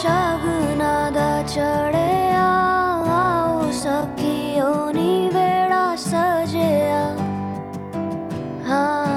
शगनाद चढ़े आओ सखियों बेड़ा सजया हाँ